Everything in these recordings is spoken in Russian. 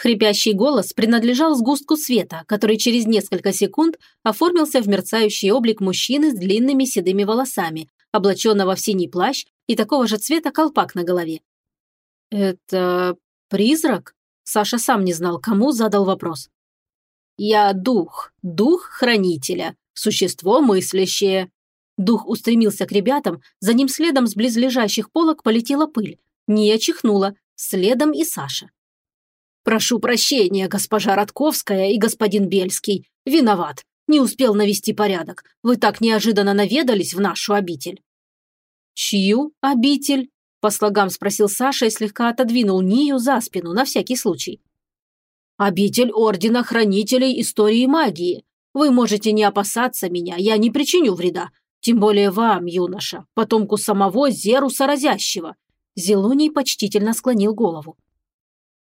Хрипящий голос принадлежал сгустку света, который через несколько секунд оформился в мерцающий облик мужчины с длинными седыми волосами, облаченного в синий плащ и такого же цвета колпак на голове. «Это призрак?» Саша сам не знал, кому задал вопрос. «Я дух, дух хранителя, существо мыслящее». Дух устремился к ребятам, за ним следом с близлежащих полок полетела пыль. Не чихнула, следом и Саша. «Прошу прощения, госпожа Радковская и господин Бельский. Виноват. Не успел навести порядок. Вы так неожиданно наведались в нашу обитель». «Чью обитель?» – по слогам спросил Саша и слегка отодвинул Нию за спину, на всякий случай. «Обитель Ордена Хранителей Истории Магии. Вы можете не опасаться меня, я не причиню вреда. Тем более вам, юноша, потомку самого Зеруса Разящего». Зелоний почтительно склонил голову.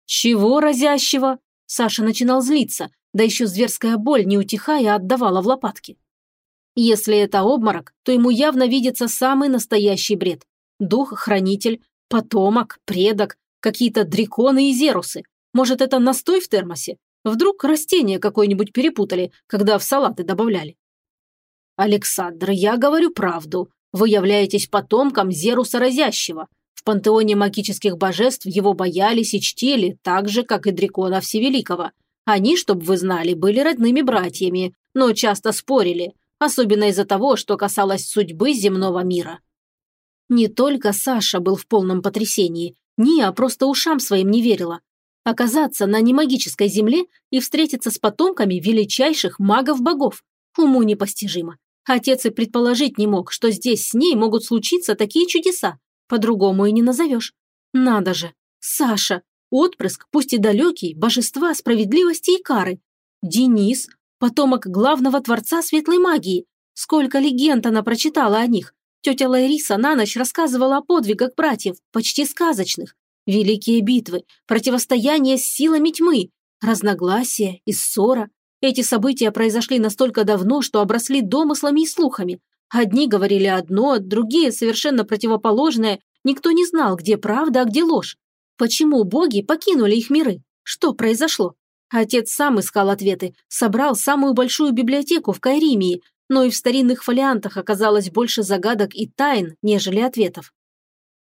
«Чего разящего?» Саша начинал злиться, да еще зверская боль, не утихая, отдавала в лопатки. Если это обморок, то ему явно видится самый настоящий бред. Дух-хранитель, потомок, предок, какие-то драконы и зерусы. Может, это настой в термосе? Вдруг растение какое-нибудь перепутали, когда в салаты добавляли? Александр, я говорю правду. Вы являетесь потомком Зеруса Разящего. В пантеоне магических божеств его боялись и чтили, так же, как и Дракона Всевеликого. Они, чтобы вы знали, были родными братьями, но часто спорили, особенно из-за того, что касалось судьбы земного мира. Не только Саша был в полном потрясении, Ния просто ушам своим не верила. Оказаться на немагической земле и встретиться с потомками величайших магов-богов. Уму непостижимо. Отец и предположить не мог, что здесь с ней могут случиться такие чудеса. По-другому и не назовешь. Надо же. Саша. Отпрыск, пусть и далекий, божества справедливости и кары. Денис. Потомок главного творца светлой магии. Сколько легенд она прочитала о них. Тетя Лариса на ночь рассказывала о подвигах братьев, почти сказочных. Великие битвы, противостояние с силами тьмы, разногласия и ссора. Эти события произошли настолько давно, что обросли домыслами и слухами. Одни говорили одно, другие совершенно противоположное. Никто не знал, где правда, а где ложь. Почему боги покинули их миры? Что произошло? Отец сам искал ответы, собрал самую большую библиотеку в Кайримии, но и в старинных фолиантах оказалось больше загадок и тайн, нежели ответов.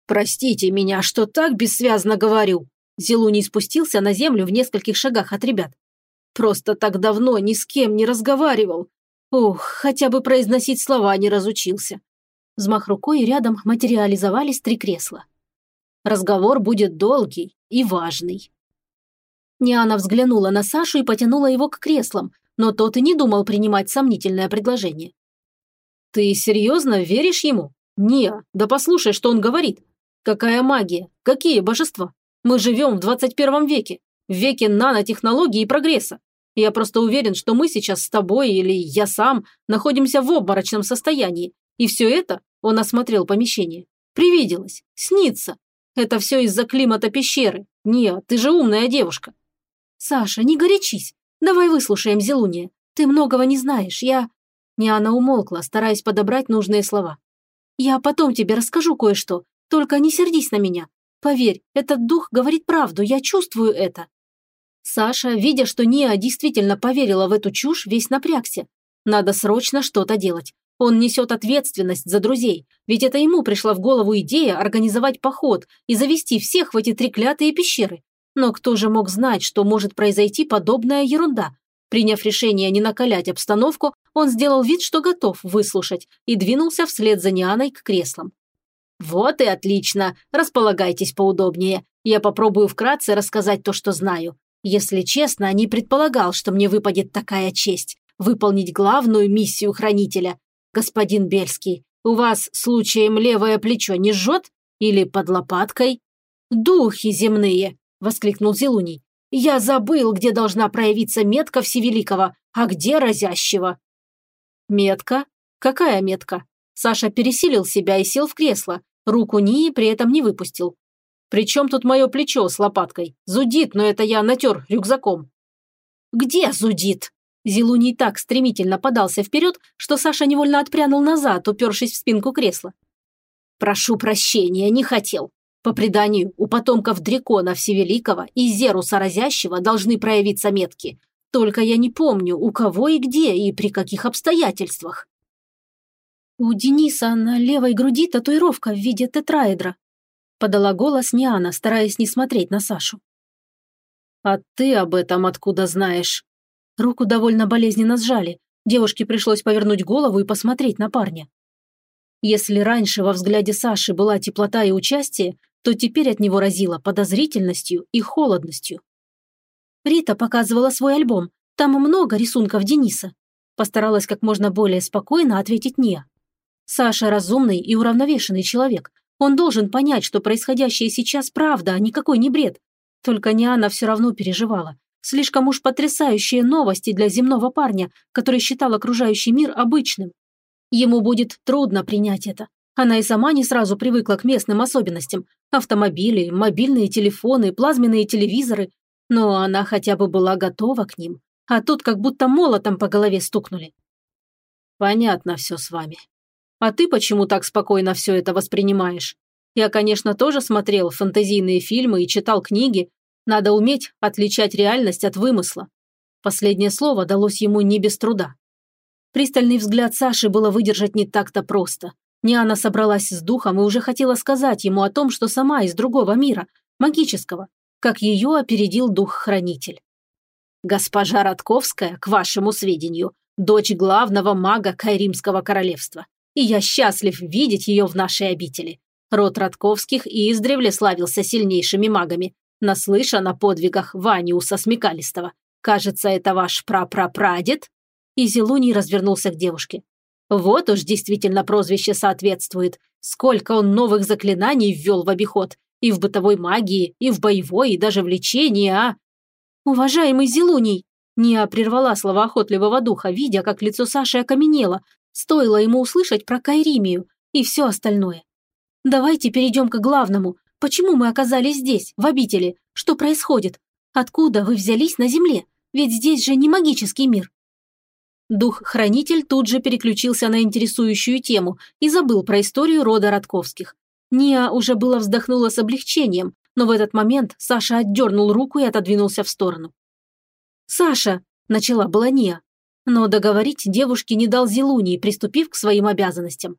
«Простите меня, что так бессвязно говорю!» Зелуний спустился на землю в нескольких шагах от ребят. «Просто так давно ни с кем не разговаривал. Ух, хотя бы произносить слова не разучился. Взмах рукой и рядом материализовались три кресла. Разговор будет долгий и важный. Ниана взглянула на Сашу и потянула его к креслам, но тот и не думал принимать сомнительное предложение. «Ты серьезно веришь ему? Не, да послушай, что он говорит. Какая магия? Какие божества? Мы живем в 21 веке, в веке нанотехнологий и прогресса. Я просто уверен, что мы сейчас с тобой или я сам находимся в обморочном состоянии. И все это, он осмотрел помещение, привиделось, снится. Это все из-за климата пещеры. Нет, ты же умная девушка. Саша, не горячись. Давай выслушаем Зелуния. Ты многого не знаешь. Я... Не она умолкла, стараясь подобрать нужные слова. Я потом тебе расскажу кое-что. Только не сердись на меня. Поверь, этот дух говорит правду, я чувствую это. Саша, видя, что Ния действительно поверила в эту чушь, весь напрягся. Надо срочно что-то делать. Он несет ответственность за друзей, ведь это ему пришла в голову идея организовать поход и завести всех в эти треклятые пещеры. Но кто же мог знать, что может произойти подобная ерунда? Приняв решение не накалять обстановку, он сделал вид, что готов выслушать, и двинулся вслед за Нианой к креслам. «Вот и отлично. Располагайтесь поудобнее. Я попробую вкратце рассказать то, что знаю. Если честно, не предполагал, что мне выпадет такая честь – выполнить главную миссию хранителя. Господин Бельский, у вас случаем левое плечо не жжет? Или под лопаткой? Духи земные, воскликнул Зелуний. Я забыл, где должна проявиться метка Всевеликого, а где разящего. Метка? Какая метка? Саша пересилил себя и сел в кресло. Руку Нии при этом не выпустил. Причем тут мое плечо с лопаткой? Зудит, но это я натер рюкзаком». «Где зудит?» Зелуний так стремительно подался вперед, что Саша невольно отпрянул назад, упершись в спинку кресла. «Прошу прощения, не хотел. По преданию, у потомков Дракона Всевеликого и Зеруса Разящего должны проявиться метки. Только я не помню, у кого и где, и при каких обстоятельствах. У Дениса на левой груди татуировка в виде тетраэдра. Подала голос Ниана, стараясь не смотреть на Сашу. «А ты об этом откуда знаешь?» Руку довольно болезненно сжали. Девушке пришлось повернуть голову и посмотреть на парня. Если раньше во взгляде Саши была теплота и участие, то теперь от него разило подозрительностью и холодностью. Рита показывала свой альбом. Там много рисунков Дениса. Постаралась как можно более спокойно ответить «не». Саша разумный и уравновешенный человек. Он должен понять, что происходящее сейчас правда, а никакой не бред. Только Ниана все равно переживала. Слишком уж потрясающие новости для земного парня, который считал окружающий мир обычным. Ему будет трудно принять это. Она и сама не сразу привыкла к местным особенностям. Автомобили, мобильные телефоны, плазменные телевизоры. Но она хотя бы была готова к ним. А тут как будто молотом по голове стукнули. «Понятно все с вами. А ты почему так спокойно все это воспринимаешь? Я, конечно, тоже смотрел фэнтезийные фильмы и читал книги, надо уметь отличать реальность от вымысла. Последнее слово далось ему не без труда. Пристальный взгляд Саши было выдержать не так-то просто. Ниана собралась с духом и уже хотела сказать ему о том, что сама из другого мира, магического, как ее опередил дух-хранитель. «Госпожа Радковская, к вашему сведению, дочь главного мага Кайримского королевства, и я счастлив видеть ее в нашей обители. Род Радковских и издревле славился сильнейшими магами, Наслышан о подвигах Ваниуса Смекалистого. Кажется, это ваш прапрапрадед?» И Зелуний развернулся к девушке. «Вот уж действительно прозвище соответствует. Сколько он новых заклинаний ввел в обиход. И в бытовой магии, и в боевой, и даже в лечении, а...» «Уважаемый Зелуний!» Ния прервала слова охотливого духа, видя, как лицо Саши окаменело. Стоило ему услышать про Кайримию и все остальное. «Давайте перейдем к главному. Почему мы оказались здесь, в обители? Что происходит? Откуда вы взялись на земле? Ведь здесь же не магический мир». Дух-хранитель тут же переключился на интересующую тему и забыл про историю рода Родковских. Ния уже было вздохнула с облегчением, но в этот момент Саша отдернул руку и отодвинулся в сторону. «Саша!» – начала была Ния. Но договорить девушке не дал Зелуний, приступив к своим обязанностям.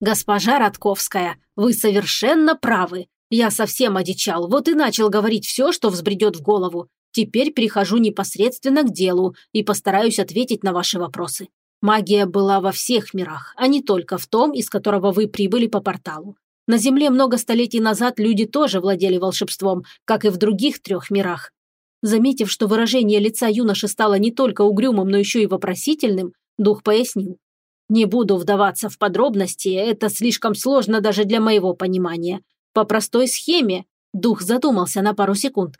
«Госпожа Радковская, вы совершенно правы. Я совсем одичал, вот и начал говорить все, что взбредет в голову. Теперь перехожу непосредственно к делу и постараюсь ответить на ваши вопросы. Магия была во всех мирах, а не только в том, из которого вы прибыли по порталу. На Земле много столетий назад люди тоже владели волшебством, как и в других трех мирах. Заметив, что выражение лица юноши стало не только угрюмым, но еще и вопросительным, дух пояснил. Не буду вдаваться в подробности, это слишком сложно даже для моего понимания. По простой схеме, дух задумался на пару секунд.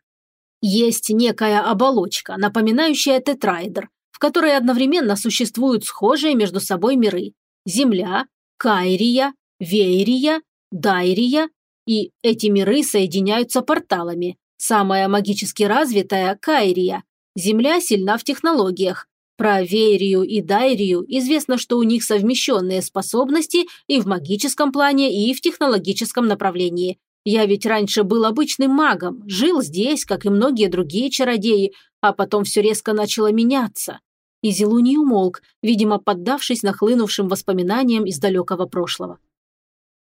Есть некая оболочка, напоминающая тетраэдр, в которой одновременно существуют схожие между собой миры. Земля, Кайрия, Вейрия, Дайрия, и эти миры соединяются порталами. Самая магически развитая – Кайрия. Земля сильна в технологиях, про Вейрию и Дайрию известно, что у них совмещенные способности и в магическом плане, и в технологическом направлении. Я ведь раньше был обычным магом, жил здесь, как и многие другие чародеи, а потом все резко начало меняться. И Зелуний умолк, видимо, поддавшись нахлынувшим воспоминаниям из далекого прошлого.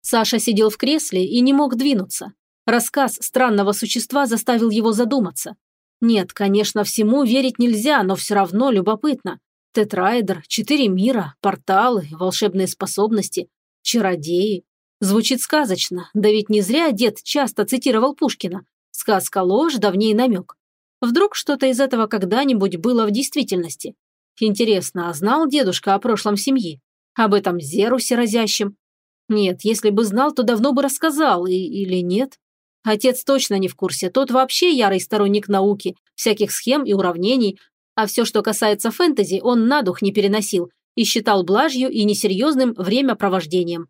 Саша сидел в кресле и не мог двинуться. Рассказ странного существа заставил его задуматься. Нет, конечно, всему верить нельзя, но все равно любопытно. Тетраэдр, четыре мира, порталы, волшебные способности, чародеи. Звучит сказочно, да ведь не зря дед часто цитировал Пушкина. Сказка ложь, давней намек. Вдруг что-то из этого когда-нибудь было в действительности? Интересно, а знал дедушка о прошлом семьи? Об этом Зерусе разящем? Нет, если бы знал, то давно бы рассказал, и, или нет. Отец точно не в курсе, тот вообще ярый сторонник науки, всяких схем и уравнений, а все, что касается фэнтези, он на дух не переносил и считал блажью и несерьезным времяпровождением.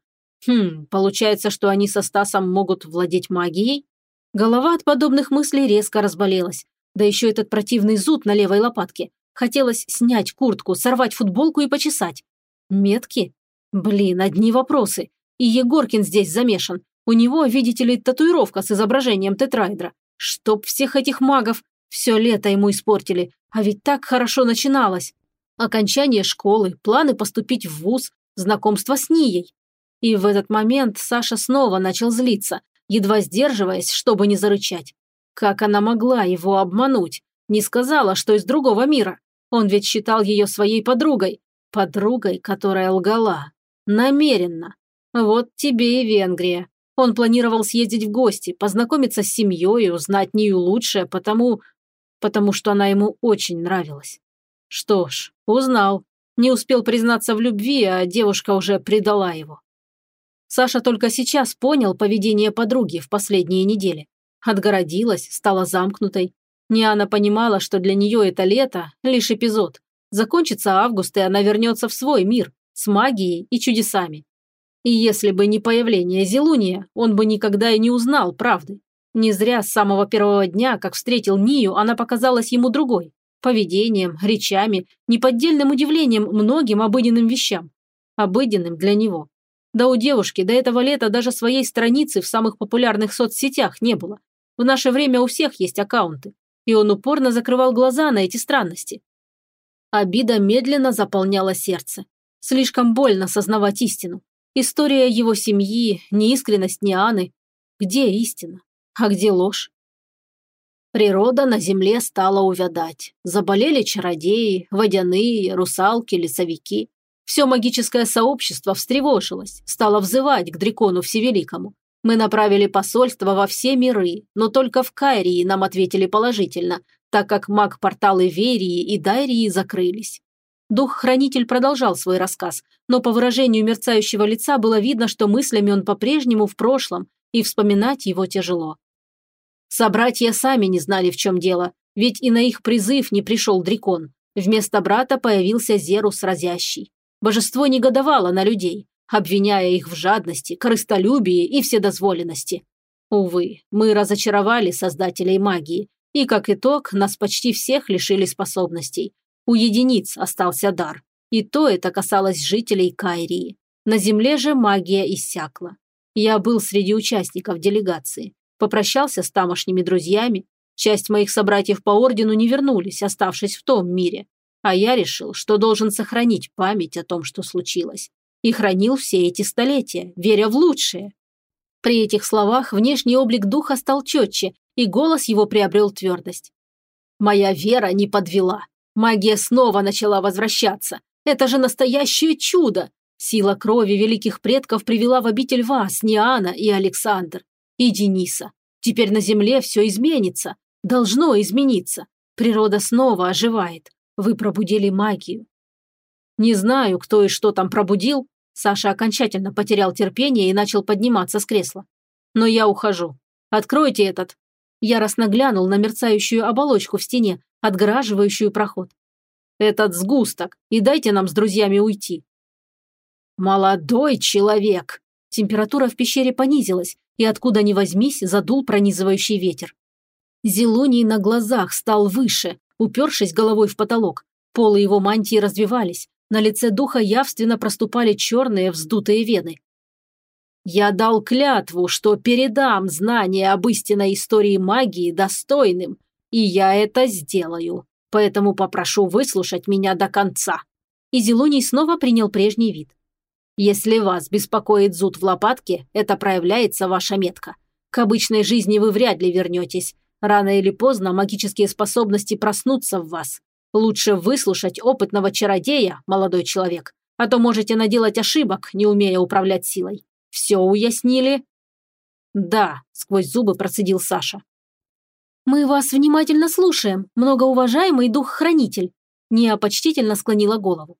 Хм, получается, что они со Стасом могут владеть магией? Голова от подобных мыслей резко разболелась. Да еще этот противный зуд на левой лопатке. Хотелось снять куртку, сорвать футболку и почесать. Метки? Блин, одни вопросы. И Егоркин здесь замешан. У него, видите ли, татуировка с изображением тетрайдра. Чтоб всех этих магов все лето ему испортили, а ведь так хорошо начиналось. Окончание школы, планы поступить в вуз, знакомство с Нией. И в этот момент Саша снова начал злиться, едва сдерживаясь, чтобы не зарычать. Как она могла его обмануть? Не сказала, что из другого мира. Он ведь считал ее своей подругой. Подругой, которая лгала. Намеренно. Вот тебе и Венгрия. Он планировал съездить в гости, познакомиться с семьей, узнать Нию лучше, потому... потому что она ему очень нравилась. Что ж, узнал. Не успел признаться в любви, а девушка уже предала его. Саша только сейчас понял поведение подруги в последние недели. Отгородилась, стала замкнутой. Ниана понимала, что для нее это лето – лишь эпизод. Закончится август, и она вернется в свой мир с магией и чудесами. И если бы не появление Зелуния, он бы никогда и не узнал правды. Не зря с самого первого дня, как встретил Нию, она показалась ему другой. Поведением, речами, неподдельным удивлением многим обыденным вещам. Обыденным для него. Да у девушки до этого лета даже своей страницы в самых популярных соцсетях не было. В наше время у всех есть аккаунты. И он упорно закрывал глаза на эти странности. Обида медленно заполняла сердце. Слишком больно сознавать истину. История его семьи, неискренность Нианы. Где истина? А где ложь? Природа на земле стала увядать. Заболели чародеи, водяные, русалки, лесовики. Все магическое сообщество встревожилось, стало взывать к Дракону Всевеликому. Мы направили посольство во все миры, но только в Кайрии нам ответили положительно, так как маг-порталы Верии и Дайрии закрылись. Дух-хранитель продолжал свой рассказ, но по выражению мерцающего лица было видно, что мыслями он по-прежнему в прошлом, и вспоминать его тяжело. Собратья сами не знали, в чем дело, ведь и на их призыв не пришел Дрикон. Вместо брата появился Зерус Разящий. Божество негодовало на людей, обвиняя их в жадности, корыстолюбии и вседозволенности. Увы, мы разочаровали создателей магии, и, как итог, нас почти всех лишили способностей, у единиц остался дар. И то это касалось жителей Кайрии. На земле же магия иссякла. Я был среди участников делегации. Попрощался с тамошними друзьями. Часть моих собратьев по ордену не вернулись, оставшись в том мире. А я решил, что должен сохранить память о том, что случилось. И хранил все эти столетия, веря в лучшее. При этих словах внешний облик духа стал четче, и голос его приобрел твердость. Моя вера не подвела. Магия снова начала возвращаться. Это же настоящее чудо! Сила крови великих предков привела в обитель вас, Ниана и Александр. И Дениса. Теперь на земле все изменится. Должно измениться. Природа снова оживает. Вы пробудили магию. Не знаю, кто и что там пробудил. Саша окончательно потерял терпение и начал подниматься с кресла. Но я ухожу. Откройте этот. Яростно глянул на мерцающую оболочку в стене, отгораживающую проход. «Этот сгусток, и дайте нам с друзьями уйти». «Молодой человек!» Температура в пещере понизилась, и откуда ни возьмись, задул пронизывающий ветер. Зелоний на глазах стал выше, упершись головой в потолок. Полы его мантии развивались, на лице духа явственно проступали черные вздутые вены. «Я дал клятву, что передам знания об истинной истории магии достойным, и я это сделаю. Поэтому попрошу выслушать меня до конца». И Зелуний снова принял прежний вид. «Если вас беспокоит зуд в лопатке, это проявляется ваша метка. К обычной жизни вы вряд ли вернетесь. Рано или поздно магические способности проснутся в вас. Лучше выслушать опытного чародея, молодой человек, а то можете наделать ошибок, не умея управлять силой. Все уяснили?» «Да», – сквозь зубы процедил Саша. «Мы вас внимательно слушаем, многоуважаемый дух-хранитель», Ния почтительно склонила голову.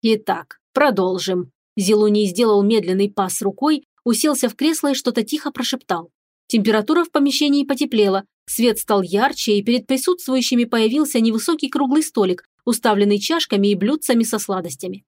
«Итак, продолжим». Зелуний сделал медленный пас рукой, уселся в кресло и что-то тихо прошептал. Температура в помещении потеплела, свет стал ярче, и перед присутствующими появился невысокий круглый столик, уставленный чашками и блюдцами со сладостями.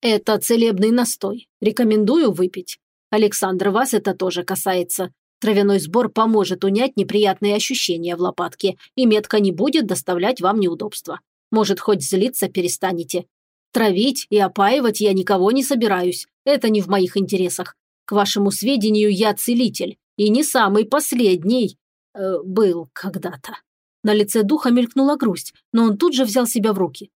«Это целебный настой. Рекомендую выпить. Александр, вас это тоже касается. Травяной сбор поможет унять неприятные ощущения в лопатке, и метка не будет доставлять вам неудобства. Может, хоть злиться перестанете. Травить и опаивать я никого не собираюсь. Это не в моих интересах. К вашему сведению, я целитель, и не самый последний э, был когда-то». На лице духа мелькнула грусть, но он тут же взял себя в руки.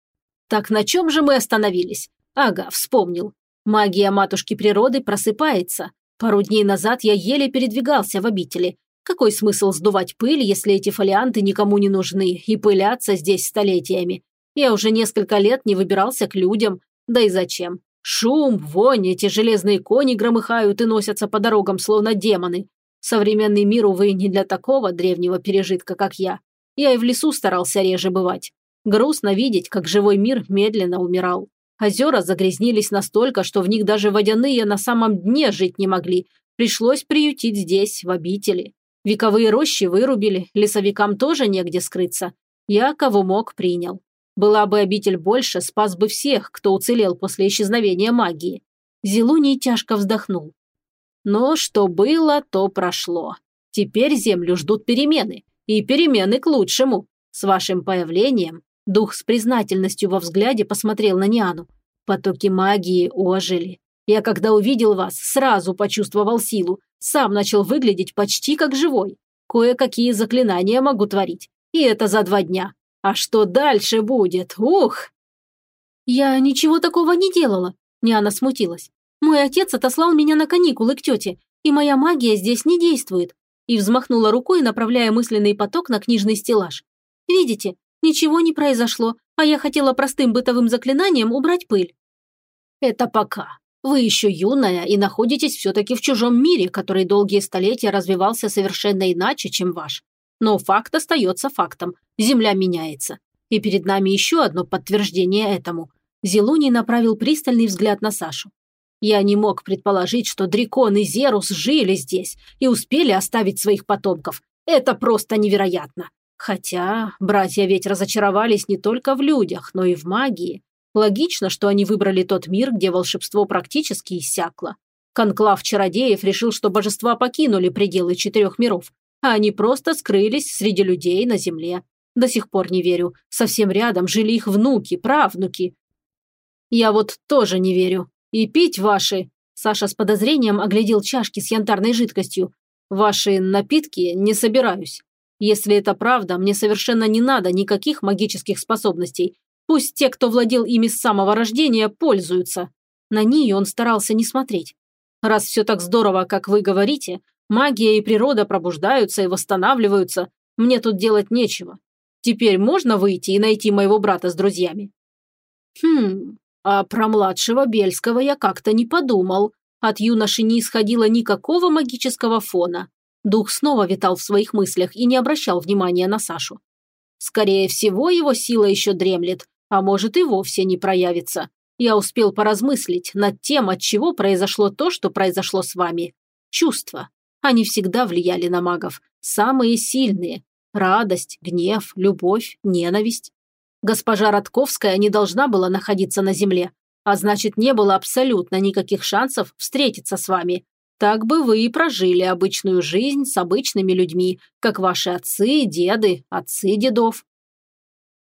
«Так на чем же мы остановились? Ага, вспомнил. Магия матушки природы просыпается. Пару дней назад я еле передвигался в обители. Какой смысл сдувать пыль, если эти фолианты никому не нужны и пылятся здесь столетиями? Я уже несколько лет не выбирался к людям. Да и зачем? Шум, вонь, эти железные кони громыхают и носятся по дорогам, словно демоны. Современный мир, увы, не для такого древнего пережитка, как я. Я и в лесу старался реже бывать. Грустно видеть, как живой мир медленно умирал. Озера загрязнились настолько, что в них даже водяные на самом дне жить не могли. Пришлось приютить здесь, в обители. Вековые рощи вырубили, лесовикам тоже негде скрыться. Я, кого мог, принял. Была бы обитель больше, спас бы всех, кто уцелел после исчезновения магии. Зелуний тяжко вздохнул. Но что было, то прошло. Теперь землю ждут перемены. И перемены к лучшему. С вашим появлением Дух с признательностью во взгляде посмотрел на Ниану. Потоки магии ожили. Я, когда увидел вас, сразу почувствовал силу. Сам начал выглядеть почти как живой. Кое-какие заклинания могу творить. И это за два дня. А что дальше будет? Ух! Я ничего такого не делала. Ниана смутилась. Мой отец отослал меня на каникулы к тете, и моя магия здесь не действует. И взмахнула рукой, направляя мысленный поток на книжный стеллаж. Видите, Ничего не произошло, а я хотела простым бытовым заклинанием убрать пыль. Это пока. Вы еще юная и находитесь все-таки в чужом мире, который долгие столетия развивался совершенно иначе, чем ваш. Но факт остается фактом. Земля меняется. И перед нами еще одно подтверждение этому. Зелуний направил пристальный взгляд на Сашу. Я не мог предположить, что Дрикон и Зерус жили здесь и успели оставить своих потомков. Это просто невероятно. Хотя братья ведь разочаровались не только в людях, но и в магии. Логично, что они выбрали тот мир, где волшебство практически иссякло. Конклав чародеев решил, что божества покинули пределы четырех миров, а они просто скрылись среди людей на земле. До сих пор не верю. Совсем рядом жили их внуки, правнуки. Я вот тоже не верю. И пить ваши... Саша с подозрением оглядел чашки с янтарной жидкостью. Ваши напитки не собираюсь. Если это правда, мне совершенно не надо никаких магических способностей. Пусть те, кто владел ими с самого рождения, пользуются. На нее он старался не смотреть. Раз все так здорово, как вы говорите, магия и природа пробуждаются и восстанавливаются, мне тут делать нечего. Теперь можно выйти и найти моего брата с друзьями? Хм, а про младшего Бельского я как-то не подумал. От юноши не исходило никакого магического фона. Дух снова витал в своих мыслях и не обращал внимания на Сашу. Скорее всего, его сила еще дремлет, а может и вовсе не проявится. Я успел поразмыслить над тем, от чего произошло то, что произошло с вами. Чувства. Они всегда влияли на магов. Самые сильные. Радость, гнев, любовь, ненависть. Госпожа Радковская не должна была находиться на земле, а значит, не было абсолютно никаких шансов встретиться с вами. Так бы вы и прожили обычную жизнь с обычными людьми, как ваши отцы, деды, отцы дедов.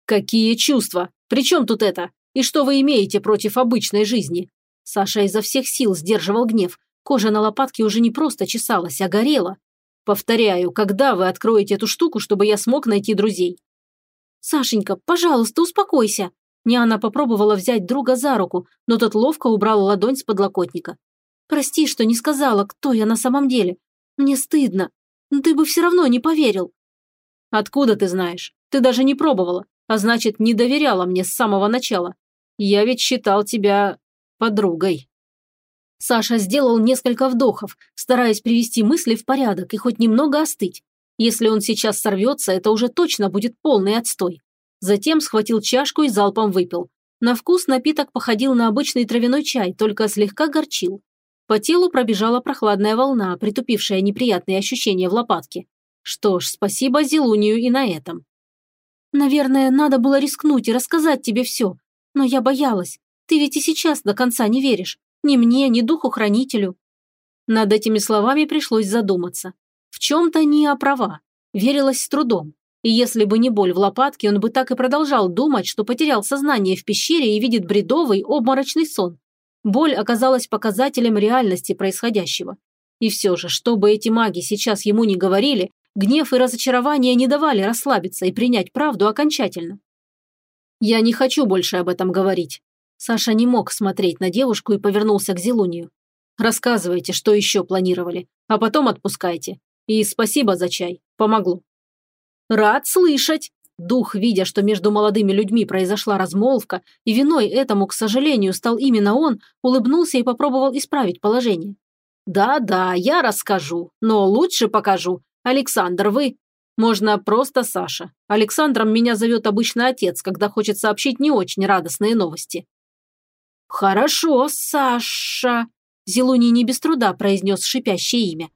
Какие чувства? При чем тут это? И что вы имеете против обычной жизни? Саша изо всех сил сдерживал гнев. Кожа на лопатке уже не просто чесалась, а горела. Повторяю, когда вы откроете эту штуку, чтобы я смог найти друзей? Сашенька, пожалуйста, успокойся. Ниана попробовала взять друга за руку, но тот ловко убрал ладонь с подлокотника. Прости, что не сказала, кто я на самом деле. Мне стыдно. Но ты бы все равно не поверил». «Откуда ты знаешь? Ты даже не пробовала, а значит, не доверяла мне с самого начала. Я ведь считал тебя подругой». Саша сделал несколько вдохов, стараясь привести мысли в порядок и хоть немного остыть. Если он сейчас сорвется, это уже точно будет полный отстой. Затем схватил чашку и залпом выпил. На вкус напиток походил на обычный травяной чай, только слегка горчил. По телу пробежала прохладная волна, притупившая неприятные ощущения в лопатке. Что ж, спасибо Зелунию и на этом. Наверное, надо было рискнуть и рассказать тебе все. Но я боялась. Ты ведь и сейчас до конца не веришь. Ни мне, ни духу-хранителю. Над этими словами пришлось задуматься. В чем-то не права. Верилась с трудом. И если бы не боль в лопатке, он бы так и продолжал думать, что потерял сознание в пещере и видит бредовый, обморочный сон. Боль оказалась показателем реальности происходящего. И все же, что бы эти маги сейчас ему не говорили, гнев и разочарование не давали расслабиться и принять правду окончательно. «Я не хочу больше об этом говорить». Саша не мог смотреть на девушку и повернулся к Зелунию. «Рассказывайте, что еще планировали, а потом отпускайте. И спасибо за чай, помогло». «Рад слышать!» Дух, видя, что между молодыми людьми произошла размолвка, и виной этому, к сожалению, стал именно он, улыбнулся и попробовал исправить положение. «Да-да, я расскажу, но лучше покажу. Александр, вы...» «Можно просто Саша. Александром меня зовет обычно отец, когда хочет сообщить не очень радостные новости». «Хорошо, Саша», – Зелуний не без труда произнес шипящее имя.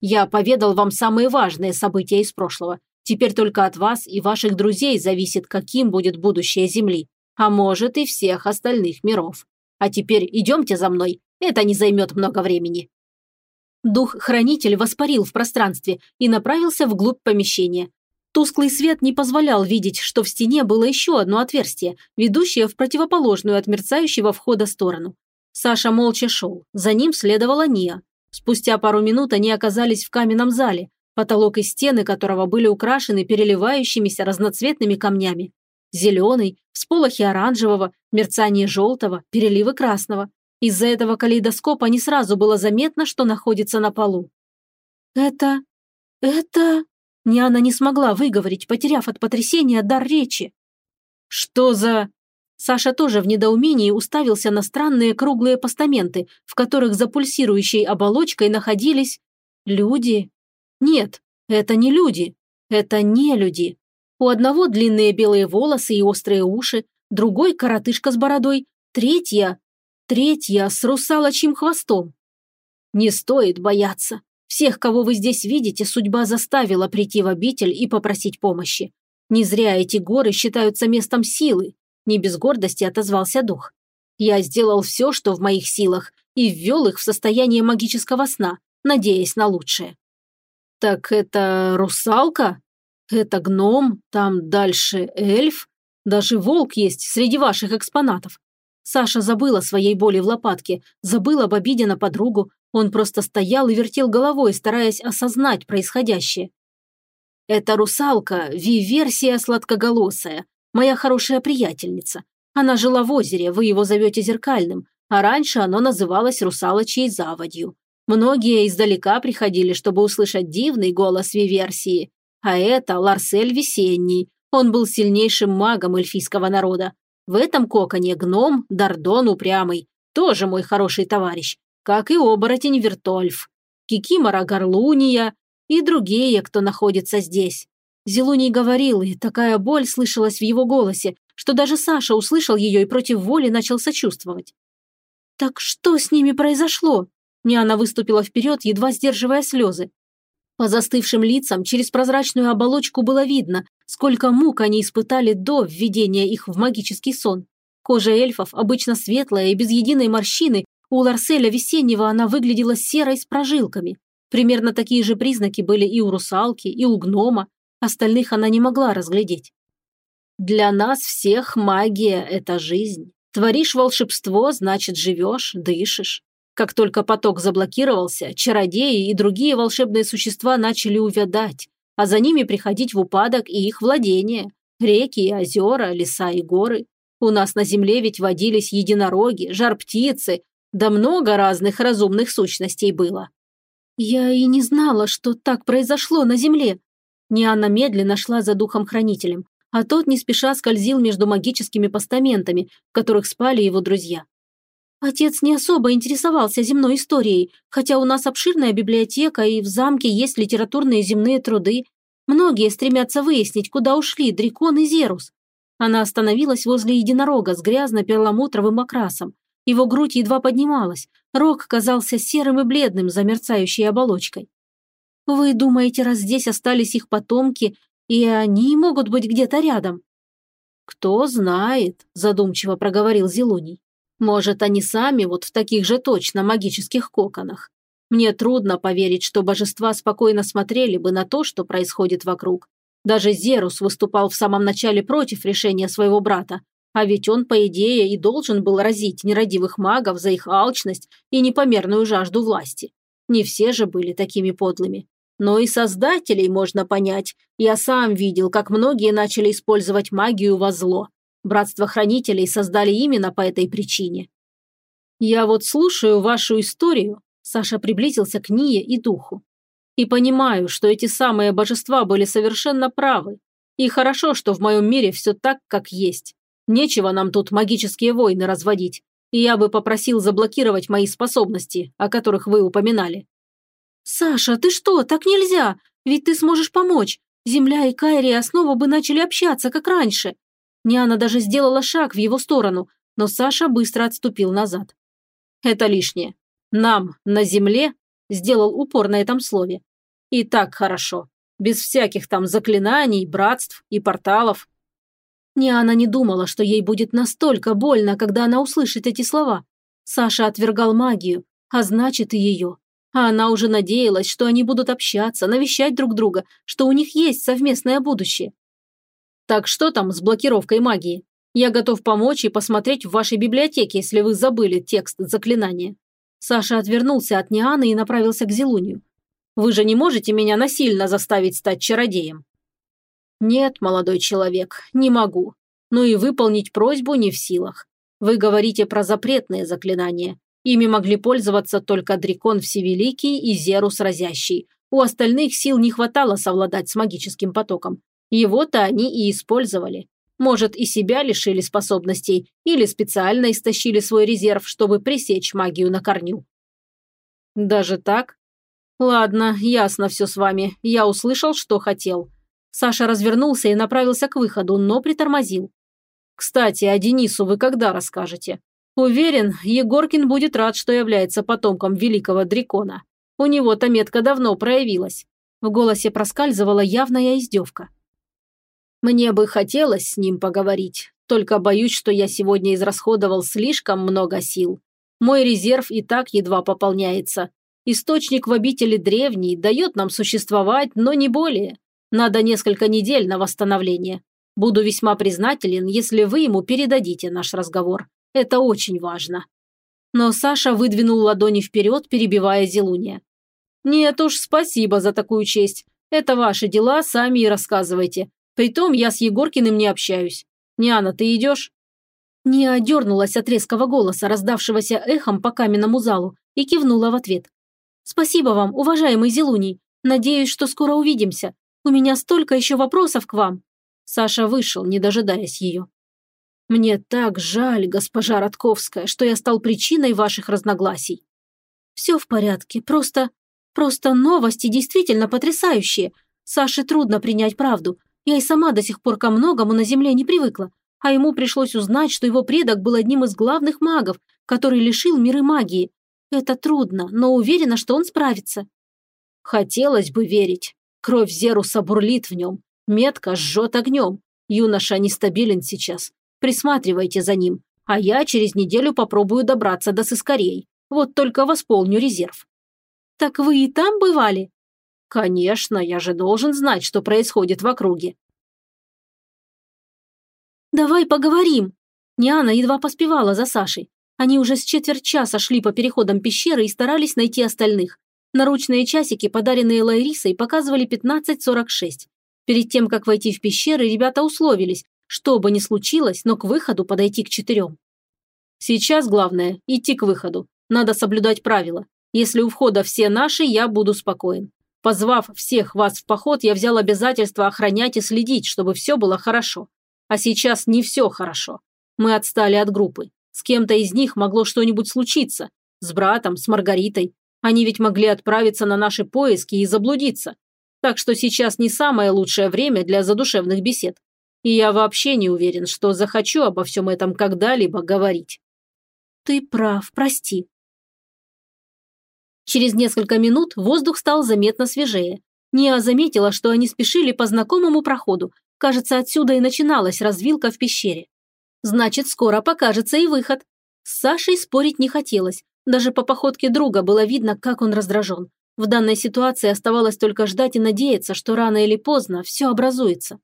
«Я поведал вам самые важные события из прошлого. Теперь только от вас и ваших друзей зависит, каким будет будущее Земли, а может и всех остальных миров. А теперь идемте за мной, это не займет много времени». Дух-хранитель воспарил в пространстве и направился вглубь помещения. Тусклый свет не позволял видеть, что в стене было еще одно отверстие, ведущее в противоположную от мерцающего входа сторону. Саша молча шел, за ним следовала Ния. Спустя пару минут они оказались в каменном зале, потолок и стены которого были украшены переливающимися разноцветными камнями. Зеленый, всполохи оранжевого, мерцание желтого, переливы красного. Из-за этого калейдоскопа не сразу было заметно, что находится на полу. «Это... это...» Ниана не смогла выговорить, потеряв от потрясения дар речи. «Что за...» Саша тоже в недоумении уставился на странные круглые постаменты, в которых за пульсирующей оболочкой находились... люди, нет, это не люди. Это не люди. У одного длинные белые волосы и острые уши, другой коротышка с бородой, третья... Третья с русалочьим хвостом. Не стоит бояться. Всех, кого вы здесь видите, судьба заставила прийти в обитель и попросить помощи. Не зря эти горы считаются местом силы. Не без гордости отозвался дух. Я сделал все, что в моих силах, и ввел их в состояние магического сна, надеясь на лучшее. «Так это русалка? Это гном? Там дальше эльф? Даже волк есть среди ваших экспонатов». Саша забыла своей боли в лопатке, забыла об обиде на подругу. Он просто стоял и вертел головой, стараясь осознать происходящее. «Это русалка, Ви-версия сладкоголосая, моя хорошая приятельница. Она жила в озере, вы его зовете зеркальным, а раньше оно называлось русалочьей заводью. Многие издалека приходили, чтобы услышать дивный голос Виверсии. А это Ларсель Весенний. Он был сильнейшим магом эльфийского народа. В этом коконе гном Дардон Упрямый, тоже мой хороший товарищ, как и оборотень Вертольф, Кикимора Горлуния и другие, кто находится здесь. Зелуний говорил, и такая боль слышалась в его голосе, что даже Саша услышал ее и против воли начал сочувствовать. «Так что с ними произошло?» Ниана выступила вперед, едва сдерживая слезы. По застывшим лицам через прозрачную оболочку было видно, сколько мук они испытали до введения их в магический сон. Кожа эльфов, обычно светлая и без единой морщины, у Ларселя Весеннего она выглядела серой с прожилками. Примерно такие же признаки были и у русалки, и у гнома. Остальных она не могла разглядеть. «Для нас всех магия – это жизнь. Творишь волшебство, значит, живешь, дышишь. Как только поток заблокировался, чародеи и другие волшебные существа начали увядать, а за ними приходить в упадок и их владения. Реки и озера, леса и горы. У нас на земле ведь водились единороги, жар-птицы, да много разных разумных сущностей было. Я и не знала, что так произошло на земле. Нианна медленно шла за духом-хранителем, а тот не спеша скользил между магическими постаментами, в которых спали его друзья. Отец не особо интересовался земной историей, хотя у нас обширная библиотека и в замке есть литературные земные труды. Многие стремятся выяснить, куда ушли Дрикон и Зерус. Она остановилась возле единорога с грязно-перламутровым окрасом. Его грудь едва поднималась, рог казался серым и бледным за мерцающей оболочкой. «Вы думаете, раз здесь остались их потомки, и они могут быть где-то рядом?» «Кто знает», – задумчиво проговорил Зелоний. Может, они сами вот в таких же точно магических коконах. Мне трудно поверить, что божества спокойно смотрели бы на то, что происходит вокруг. Даже Зерус выступал в самом начале против решения своего брата, А ведь он, по идее, и должен был разить нерадивых магов за их алчность и непомерную жажду власти. Не все же были такими подлыми. Но и создателей можно понять. Я сам видел, как многие начали использовать магию во зло. Братство хранителей создали именно по этой причине. Я вот слушаю вашу историю, Саша приблизился к Ние и духу. И понимаю, что эти самые божества были совершенно правы. И хорошо, что в моем мире все так, как есть. Нечего нам тут магические войны разводить. И я бы попросил заблокировать мои способности, о которых вы упоминали. «Саша, ты что? Так нельзя! Ведь ты сможешь помочь. Земля и Кайрия снова бы начали общаться, как раньше». Няна даже сделала шаг в его сторону, но Саша быстро отступил назад. «Это лишнее. Нам на Земле сделал упор на этом слове. И так хорошо. Без всяких там заклинаний, братств и порталов. Ниана не думала, что ей будет настолько больно, когда она услышит эти слова. Саша отвергал магию, а значит и ее. А она уже надеялась, что они будут общаться, навещать друг друга, что у них есть совместное будущее. Так что там с блокировкой магии? Я готов помочь и посмотреть в вашей библиотеке, если вы забыли текст заклинания. Саша отвернулся от Нианы и направился к Зелунию. Вы же не можете меня насильно заставить стать чародеем. «Нет, молодой человек, не могу. Но и выполнить просьбу не в силах. Вы говорите про запретные заклинания. Ими могли пользоваться только Дракон Всевеликий и Зерус Разящий. У остальных сил не хватало совладать с магическим потоком. Его-то они и использовали. Может, и себя лишили способностей или специально истощили свой резерв, чтобы пресечь магию на корню. Даже так? Ладно, ясно все с вами. Я услышал, что хотел. Саша развернулся и направился к выходу, но притормозил. «Кстати, о Денису вы когда расскажете? Уверен, Егоркин будет рад, что является потомком великого Дракона. У него-то метка давно проявилась». В голосе проскальзывала явная издевка. «Мне бы хотелось с ним поговорить, только боюсь, что я сегодня израсходовал слишком много сил. Мой резерв и так едва пополняется. Источник в обители древний дает нам существовать, но не более. Надо несколько недель на восстановление. Буду весьма признателен, если вы ему передадите наш разговор. Это очень важно». Но Саша выдвинул ладони вперед, перебивая Зелуния. «Нет уж, спасибо за такую честь. Это ваши дела, сами и рассказывайте. Притом я с Егоркиным не общаюсь. Ниана, ты идешь?» Не одернулась от резкого голоса, раздавшегося эхом по каменному залу, и кивнула в ответ. «Спасибо вам, уважаемый Зелуний. Надеюсь, что скоро увидимся. У меня столько еще вопросов к вам». Саша вышел, не дожидаясь ее. «Мне так жаль, госпожа Ротковская, что я стал причиной ваших разногласий». «Все в порядке, просто... просто новости действительно потрясающие. Саше трудно принять правду. Я и сама до сих пор ко многому на Земле не привыкла, а ему пришлось узнать, что его предок был одним из главных магов, который лишил миры магии. Это трудно, но уверена, что он справится». «Хотелось бы верить. Кровь Зеруса бурлит в нем, метка жжет огнем. Юноша нестабилен сейчас. Присматривайте за ним, а я через неделю попробую добраться до сыскарей. Вот только восполню резерв». «Так вы и там бывали?» «Конечно, я же должен знать, что происходит в округе». «Давай поговорим!» Ниана едва поспевала за Сашей. Они уже с четверть часа шли по переходам пещеры и старались найти остальных. Наручные часики, подаренные Лайрисой, показывали 15.46. Перед тем, как войти в пещеры, ребята условились, что бы ни случилось, но к выходу подойти к четырем. Сейчас главное – идти к выходу. Надо соблюдать правила. Если у входа все наши, я буду спокоен. Позвав всех вас в поход, я взял обязательство охранять и следить, чтобы все было хорошо. А сейчас не все хорошо. Мы отстали от группы. С кем-то из них могло что-нибудь случиться. С братом, с Маргаритой. Они ведь могли отправиться на наши поиски и заблудиться. Так что сейчас не самое лучшее время для задушевных бесед. И я вообще не уверен, что захочу обо всем этом когда-либо говорить. Ты прав, прости. Через несколько минут воздух стал заметно свежее. Ния заметила, что они спешили по знакомому проходу. Кажется, отсюда и начиналась развилка в пещере. Значит, скоро покажется и выход. С Сашей спорить не хотелось. Даже по походке друга было видно, как он раздражен. В данной ситуации оставалось только ждать и надеяться, что рано или поздно все образуется.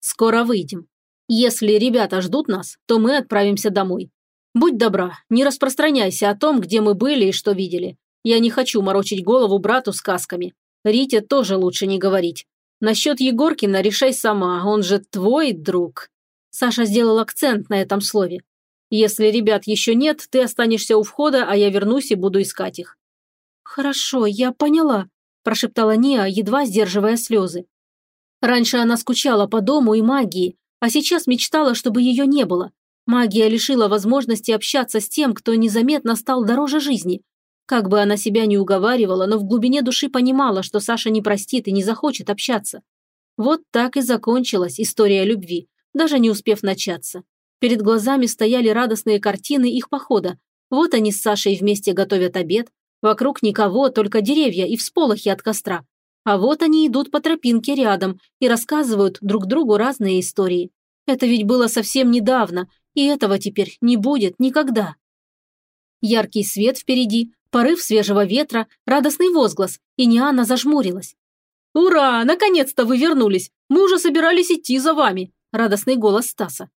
«Скоро выйдем. Если ребята ждут нас, то мы отправимся домой. Будь добра, не распространяйся о том, где мы были и что видели. Я не хочу морочить голову брату сказками. Рите тоже лучше не говорить. Насчет Егоркина решай сама, он же твой друг». Саша сделал акцент на этом слове. «Если ребят еще нет, ты останешься у входа, а я вернусь и буду искать их». «Хорошо, я поняла», – прошептала Ния, едва сдерживая слезы. Раньше она скучала по дому и магии, а сейчас мечтала, чтобы ее не было. Магия лишила возможности общаться с тем, кто незаметно стал дороже жизни. Как бы она себя ни уговаривала, но в глубине души понимала, что Саша не простит и не захочет общаться. Вот так и закончилась история любви, даже не успев начаться. Перед глазами стояли радостные картины их похода. Вот они с Сашей вместе готовят обед. Вокруг никого, только деревья и всполохи от костра. А вот они идут по тропинке рядом и рассказывают друг другу разные истории. Это ведь было совсем недавно, и этого теперь не будет никогда. Яркий свет впереди, порыв свежего ветра, радостный возглас, и Ниана зажмурилась. «Ура! Наконец-то вы вернулись! Мы уже собирались идти за вами!» – радостный голос Стаса.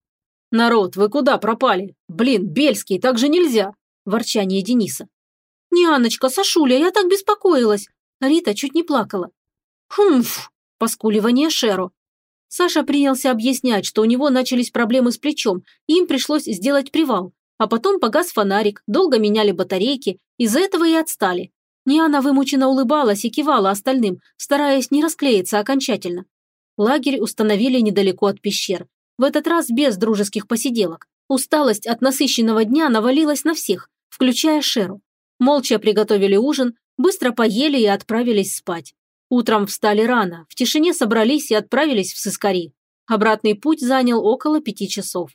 «Народ, вы куда пропали? Блин, Бельский, так же нельзя!» – ворчание Дениса. «Нианочка, Сашуля, я так беспокоилась!» Рита чуть не плакала. «Хумф!» – поскуливание Шеру. Саша принялся объяснять, что у него начались проблемы с плечом, и им пришлось сделать привал. А потом погас фонарик, долго меняли батарейки, из-за этого и отстали. Ниана вымученно улыбалась и кивала остальным, стараясь не расклеиться окончательно. Лагерь установили недалеко от пещер. В этот раз без дружеских посиделок. Усталость от насыщенного дня навалилась на всех, включая Шеру. Молча приготовили ужин, быстро поели и отправились спать. Утром встали рано, в тишине собрались и отправились в Сыскари. Обратный путь занял около пяти часов.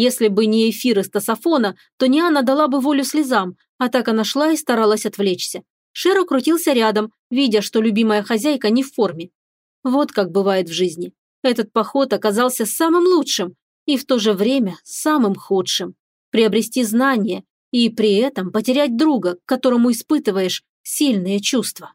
Если бы не эфир из тософона, то Ниана дала бы волю слезам, а так она шла и старалась отвлечься. Шеро крутился рядом, видя, что любимая хозяйка не в форме. Вот как бывает в жизни. Этот поход оказался самым лучшим и в то же время самым худшим. Приобрести знания и при этом потерять друга, к которому испытываешь сильные чувства.